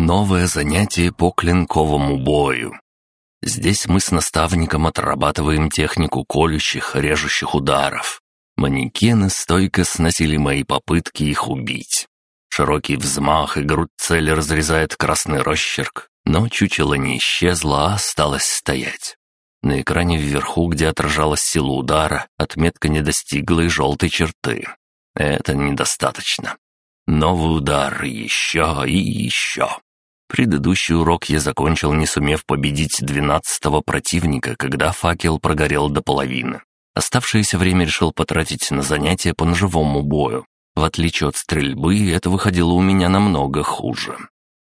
Новое занятие по клинковому бою. Здесь мы с наставником отрабатываем технику колющих, режущих ударов. Манекены стойко сносили мои попытки их убить. Широкий взмах и грудь цели разрезает красный росчерк, но чучело не исчезло, а осталось стоять. На экране вверху, где отражалась сила удара, отметка не достигла и желтой черты. Это недостаточно. Новый удар, еще и еще. Предыдущий урок я закончил, не сумев победить двенадцатого противника, когда факел прогорел до половины. Оставшееся время решил потратить на занятия по ножевому бою. В отличие от стрельбы, это выходило у меня намного хуже.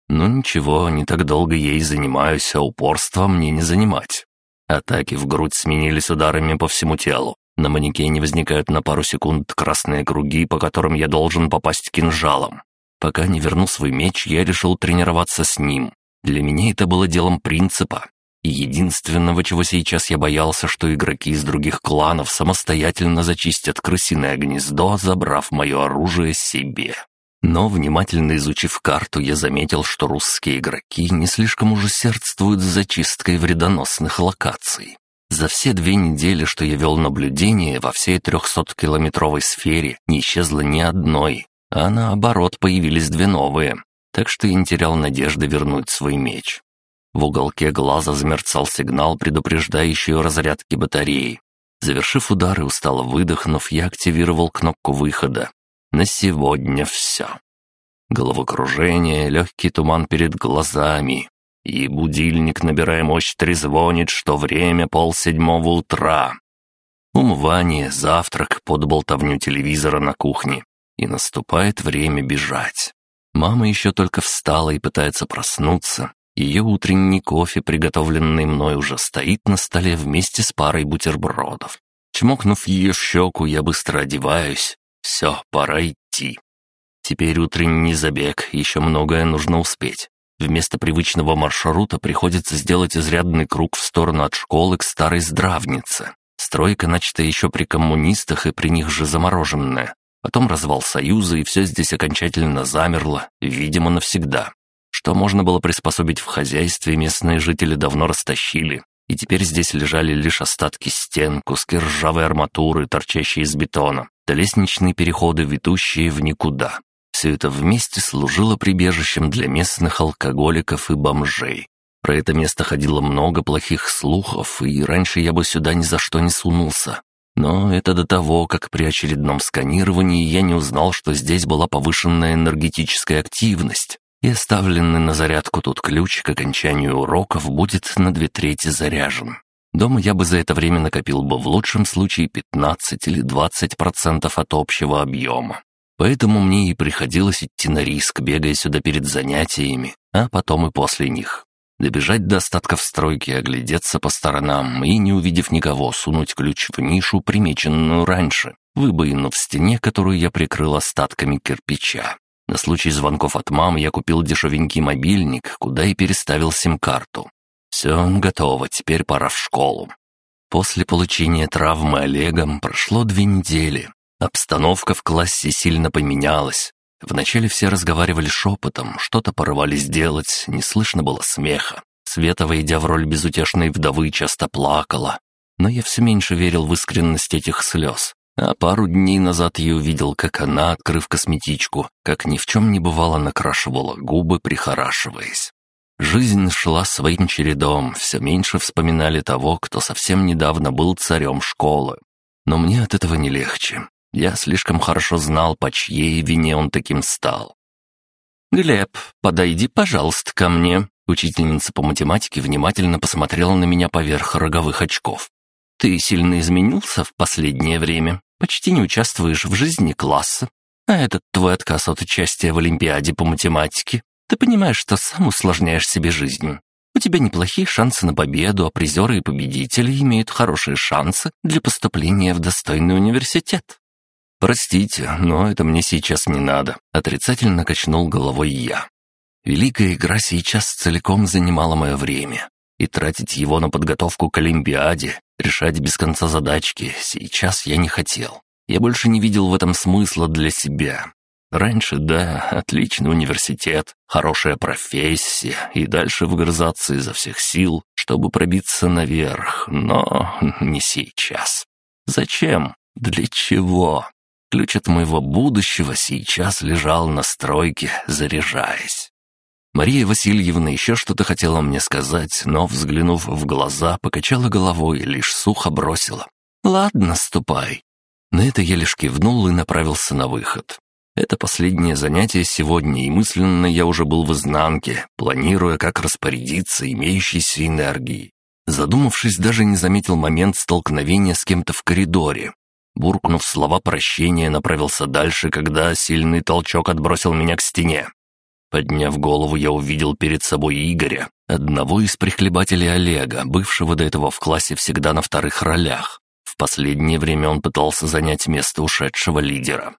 Ну ничего, не так долго и занимаюсь, а упорство мне не занимать. Атаки в грудь сменились ударами по всему телу. На манекене возникают на пару секунд красные круги, по которым я должен попасть кинжалом. Пока не верну свой меч, я решил тренироваться с ним. Для меня это было делом принципа. И единственного, чего сейчас я боялся, что игроки из других кланов самостоятельно зачистят крысиное гнездо, забрав мое оружие себе. Но, внимательно изучив карту, я заметил, что русские игроки не слишком уже сердствуют с зачисткой вредоносных локаций. За все две недели, что я вел наблюдение, во всей 300-километровой сфере не исчезло ни одной, а наоборот появились две новые, так что я не терял надежды вернуть свой меч. В уголке глаза замерцал сигнал, предупреждающий о разрядке батареи. Завершив удар и устало выдохнув, я активировал кнопку выхода, на сегодня все. Головокружение, легкий туман перед глазами. И будильник, набирая мощь, трезвонит, что время полседьмого утра. Умывание, завтрак под болтовню телевизора на кухне. И наступает время бежать. Мама еще только встала и пытается проснуться. Ее утренний кофе, приготовленный мной, уже стоит на столе вместе с парой бутербродов. Чмокнув ее в щеку, я быстро одеваюсь, все, пора идти. Теперь утренний забег, еще многое нужно успеть. Вместо привычного маршрута приходится сделать изрядный круг в сторону от школы к старой здравнице. Стройка начата еще при коммунистах и при них же замороженная. Потом развал Союза, и все здесь окончательно замерло, видимо, навсегда. Что можно было приспособить в хозяйстве, местные жители давно растащили. И теперь здесь лежали лишь остатки стен, куски ржавой арматуры, торчащие из бетона да лестничные переходы, ведущие в никуда. Все это вместе служило прибежищем для местных алкоголиков и бомжей. Про это место ходило много плохих слухов, и раньше я бы сюда ни за что не сунулся. Но это до того, как при очередном сканировании я не узнал, что здесь была повышенная энергетическая активность, и оставленный на зарядку тут ключ к окончанию уроков будет на две трети заряжен. Дома я бы за это время накопил бы в лучшем случае 15 или 20% от общего объема. Поэтому мне и приходилось идти на риск, бегая сюда перед занятиями, а потом и после них. Добежать до остатков стройки, оглядеться по сторонам и, не увидев никого, сунуть ключ в нишу, примеченную раньше, выбоину в стене, которую я прикрыл остатками кирпича. На случай звонков от мамы я купил дешевенький мобильник, куда и переставил сим-карту. Все, готово, теперь пора в школу. После получения травмы Олегом прошло две недели. Обстановка в классе сильно поменялась. Вначале все разговаривали шепотом, что-то порывались делать, не слышно было смеха. Света, войдя в роль безутешной вдовы, часто плакала. Но я все меньше верил в искренность этих слез. А пару дней назад я увидел, как она, открыв косметичку, как ни в чем не бывало, накрашивала губы, прихорашиваясь. Жизнь шла своим чередом, все меньше вспоминали того, кто совсем недавно был царем школы. Но мне от этого не легче. Я слишком хорошо знал, по чьей вине он таким стал. «Глеб, подойди, пожалуйста, ко мне». Учительница по математике внимательно посмотрела на меня поверх роговых очков. «Ты сильно изменился в последнее время, почти не участвуешь в жизни класса. А этот твой отказ от участия в Олимпиаде по математике ты понимаешь, что сам усложняешь себе жизнь. У тебя неплохие шансы на победу, а призеры и победители имеют хорошие шансы для поступления в достойный университет. «Простите, но это мне сейчас не надо», — отрицательно качнул головой я. Великая игра сейчас целиком занимала мое время, и тратить его на подготовку к Олимпиаде, решать без конца задачки, сейчас я не хотел. Я больше не видел в этом смысла для себя. Раньше, да, отличный университет, хорошая профессия и дальше вгрызаться изо всех сил, чтобы пробиться наверх, но не сейчас. Зачем? Для чего? Ключ от моего будущего сейчас лежал на стройке, заряжаясь. Мария Васильевна еще что-то хотела мне сказать, но, взглянув в глаза, покачала головой и лишь сухо бросила. «Ладно, ступай». На это я лишь кивнул и направился на выход. Это последнее занятие сегодня, и мысленно я уже был в изнанке, планируя, как распорядиться имеющейся энергией. Задумавшись, даже не заметил момент столкновения с кем-то в коридоре. Буркнув слова прощения, направился дальше, когда сильный толчок отбросил меня к стене. Подняв голову, я увидел перед собой Игоря, одного из прихлебателей Олега, бывшего до этого в классе всегда на вторых ролях. В последнее время он пытался занять место ушедшего лидера.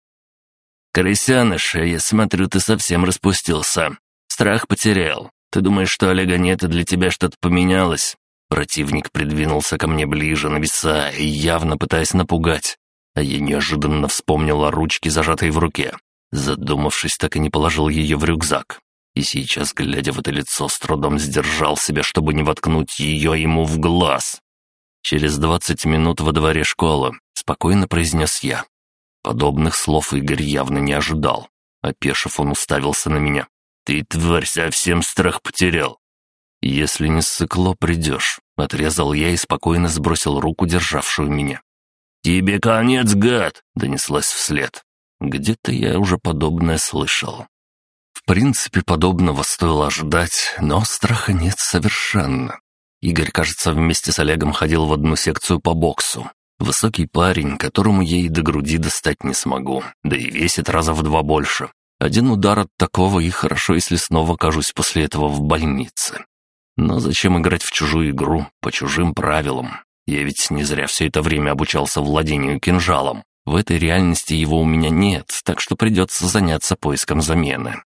«Крысяныш, я смотрю, ты совсем распустился. Страх потерял. Ты думаешь, что Олега нет, и для тебя что-то поменялось?» Противник придвинулся ко мне ближе, нависая явно пытаясь напугать. А я неожиданно вспомнил о ручке, зажатой в руке. Задумавшись, так и не положил ее в рюкзак. И сейчас, глядя в это лицо, с трудом сдержал себя, чтобы не воткнуть ее ему в глаз. «Через двадцать минут во дворе школы», — спокойно произнес я. Подобных слов Игорь явно не ожидал. Опешив, он уставился на меня. «Ты, тварь, совсем страх потерял». «Если не ссыкло, придешь», — отрезал я и спокойно сбросил руку, державшую меня. «Тебе конец, гад!» — донеслась вслед. Где-то я уже подобное слышал. В принципе, подобного стоило ожидать, но страха нет совершенно. Игорь, кажется, вместе с Олегом ходил в одну секцию по боксу. Высокий парень, которому я и до груди достать не смогу, да и весит раза в два больше. Один удар от такого, и хорошо, если снова окажусь после этого в больнице. Но зачем играть в чужую игру, по чужим правилам? Я ведь не зря все это время обучался владению кинжалом. В этой реальности его у меня нет, так что придется заняться поиском замены.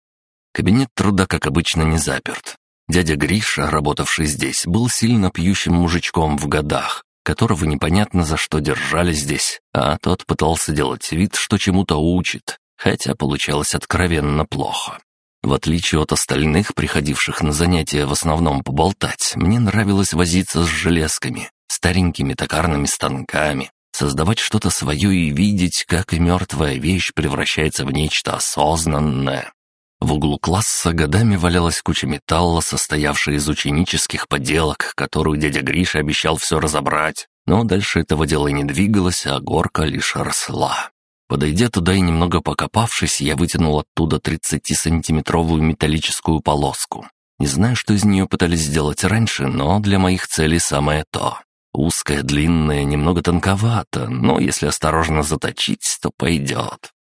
Кабинет труда, как обычно, не заперт. Дядя Гриша, работавший здесь, был сильно пьющим мужичком в годах, которого непонятно за что держали здесь, а тот пытался делать вид, что чему-то учит, хотя получалось откровенно плохо. В отличие от остальных, приходивших на занятия в основном поболтать, мне нравилось возиться с железками, старенькими токарными станками, создавать что-то свое и видеть, как и мертвая вещь превращается в нечто осознанное. В углу класса годами валялась куча металла, состоявшая из ученических поделок, которую дядя Гриша обещал все разобрать. Но дальше этого дела не двигалось, а горка лишь росла. Подойдя туда и немного покопавшись, я вытянул оттуда 30-сантиметровую металлическую полоску. Не знаю, что из нее пытались сделать раньше, но для моих целей самое то. Узкая, длинная, немного тонковато, но если осторожно заточить, то пойдет.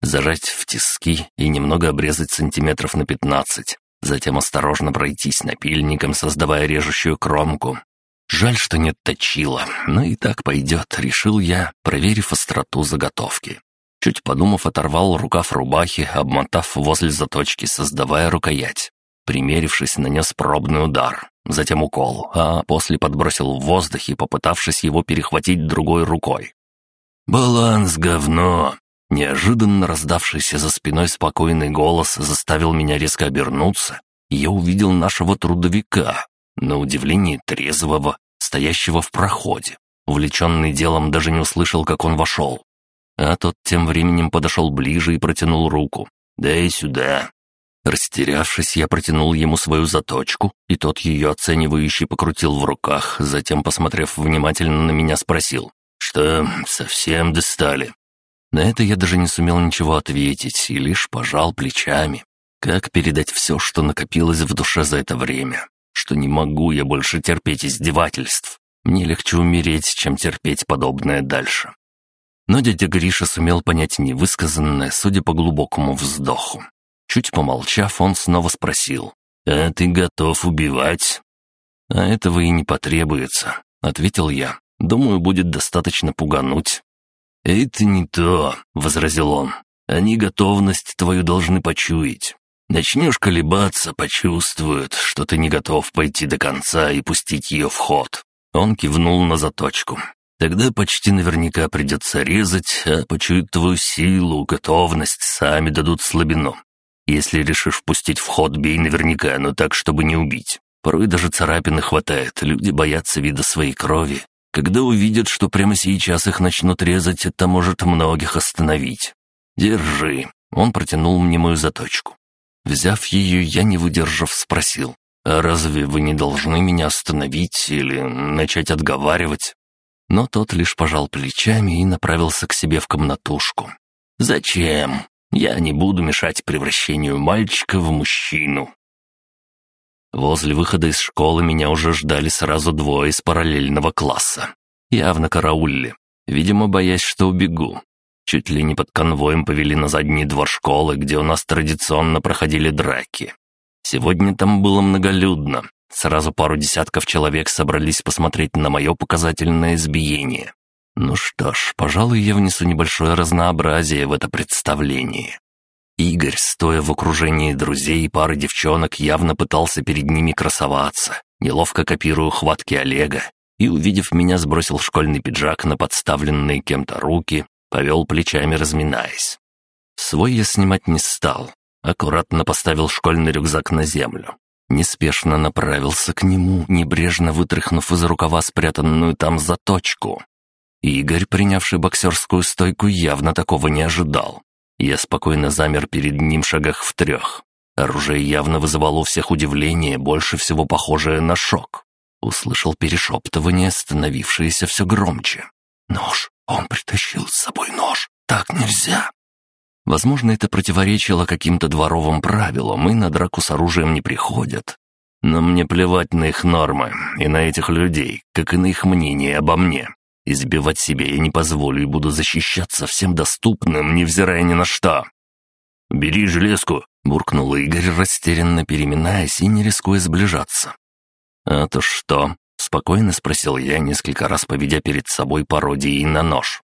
Зажать в тиски и немного обрезать сантиметров на пятнадцать. Затем осторожно пройтись напильником, создавая режущую кромку. Жаль, что нет точила, но и так пойдет, решил я, проверив остроту заготовки. Чуть подумав, оторвал рукав рубахи, обмотав возле заточки, создавая рукоять. Примерившись, нанес пробный удар затем укол, а после подбросил в воздухе, попытавшись его перехватить другой рукой. «Баланс, говно!» Неожиданно раздавшийся за спиной спокойный голос заставил меня резко обернуться, и я увидел нашего трудовика, на удивление трезвого, стоящего в проходе. Увлеченный делом даже не услышал, как он вошел. А тот тем временем подошел ближе и протянул руку. «Дай сюда». Растерявшись, я протянул ему свою заточку, и тот ее оценивающе покрутил в руках, затем, посмотрев внимательно на меня, спросил, «Что, совсем достали?» На это я даже не сумел ничего ответить и лишь пожал плечами. Как передать все, что накопилось в душе за это время? Что не могу я больше терпеть издевательств. Мне легче умереть, чем терпеть подобное дальше. Но дядя Гриша сумел понять невысказанное, судя по глубокому вздоху. Чуть помолчав, он снова спросил. «А ты готов убивать?» «А этого и не потребуется», — ответил я. «Думаю, будет достаточно пугануть». «Это не то», — возразил он. «Они готовность твою должны почуять. Начнешь колебаться, почувствуют, что ты не готов пойти до конца и пустить ее в ход». Он кивнул на заточку. Тогда почти наверняка придется резать, а почуют твою силу, готовность, сами дадут слабину. Если решишь впустить в ход, бей наверняка, но так, чтобы не убить. Порой даже царапины хватает, люди боятся вида своей крови. Когда увидят, что прямо сейчас их начнут резать, это может многих остановить. Держи. Он протянул мне мою заточку. Взяв ее, я, не выдержав, спросил. «А разве вы не должны меня остановить или начать отговаривать?» Но тот лишь пожал плечами и направился к себе в комнатушку. «Зачем? Я не буду мешать превращению мальчика в мужчину». Возле выхода из школы меня уже ждали сразу двое из параллельного класса. Явно караулили, видимо, боясь, что убегу. Чуть ли не под конвоем повели на задний двор школы, где у нас традиционно проходили драки. Сегодня там было многолюдно, Сразу пару десятков человек собрались посмотреть на мое показательное избиение. Ну что ж, пожалуй, я внесу небольшое разнообразие в это представление. Игорь, стоя в окружении друзей и пары девчонок, явно пытался перед ними красоваться, неловко копируя хватки Олега, и, увидев меня, сбросил школьный пиджак на подставленные кем-то руки, повел плечами, разминаясь. Свой я снимать не стал, аккуратно поставил школьный рюкзак на землю, неспешно направился к нему, небрежно вытряхнув из рукава спрятанную там заточку. Игорь, принявший боксерскую стойку, явно такого не ожидал. Я спокойно замер перед ним шагах в трех. Оружие явно вызывало у всех удивление, больше всего похожее на шок. Услышал перешептывание, становившееся все громче. «Нож! Он притащил с собой нож! Так нельзя!» Возможно, это противоречило каким-то дворовым правилам, и на драку с оружием не приходят. Но мне плевать на их нормы и на этих людей, как и на их мнение обо мне. Избивать себя я не позволю и буду защищаться всем доступным, невзирая ни на что. «Бери железку!» — буркнул Игорь, растерянно переминаясь и не рискуя сближаться. «А то что?» — спокойно спросил я, несколько раз поведя перед собой пародией на нож.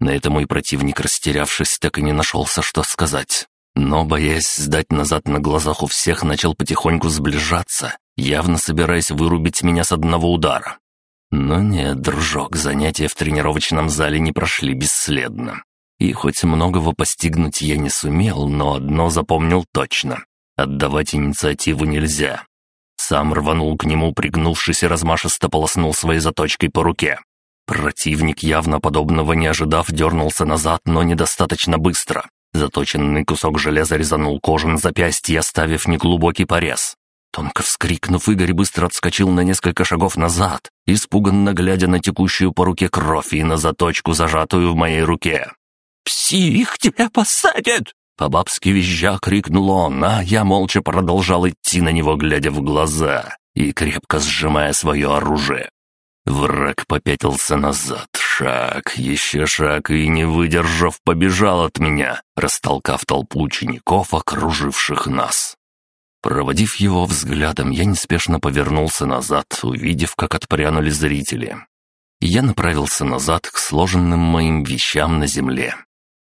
На это мой противник, растерявшись, так и не нашелся, что сказать. Но, боясь сдать назад на глазах у всех, начал потихоньку сближаться, явно собираясь вырубить меня с одного удара. Но нет, дружок, занятия в тренировочном зале не прошли бесследно. И хоть многого постигнуть я не сумел, но одно запомнил точно. Отдавать инициативу нельзя. Сам рванул к нему, пригнувшись и размашисто полоснул своей заточкой по руке. Противник, явно подобного не ожидав, дернулся назад, но недостаточно быстро. Заточенный кусок железа резанул кожу на запястье, оставив неглубокий порез. Тонко вскрикнув, Игорь быстро отскочил на несколько шагов назад, испуганно глядя на текущую по руке кровь и на заточку, зажатую в моей руке. «Псих тебя посадит!» По-бабски визжа крикнул он, а я молча продолжал идти на него, глядя в глаза и крепко сжимая свое оружие. Враг попятился назад, шаг, еще шаг, и, не выдержав, побежал от меня, растолкав толпу учеников, окруживших нас. Проводив его взглядом, я неспешно повернулся назад, увидев, как отпрянули зрители. Я направился назад к сложенным моим вещам на земле.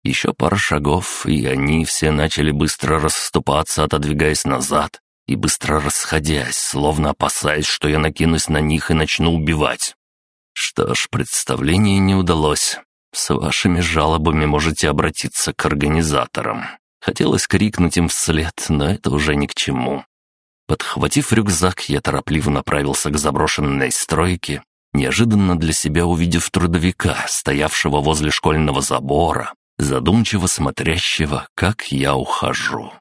Еще пара шагов, и они все начали быстро расступаться, отодвигаясь назад, и быстро расходясь, словно опасаясь, что я накинусь на них и начну убивать. Что ж, представление не удалось. С вашими жалобами можете обратиться к организаторам. Хотелось крикнуть им вслед, но это уже ни к чему. Подхватив рюкзак, я торопливо направился к заброшенной стройке, неожиданно для себя увидев трудовика, стоявшего возле школьного забора, задумчиво смотрящего, как я ухожу.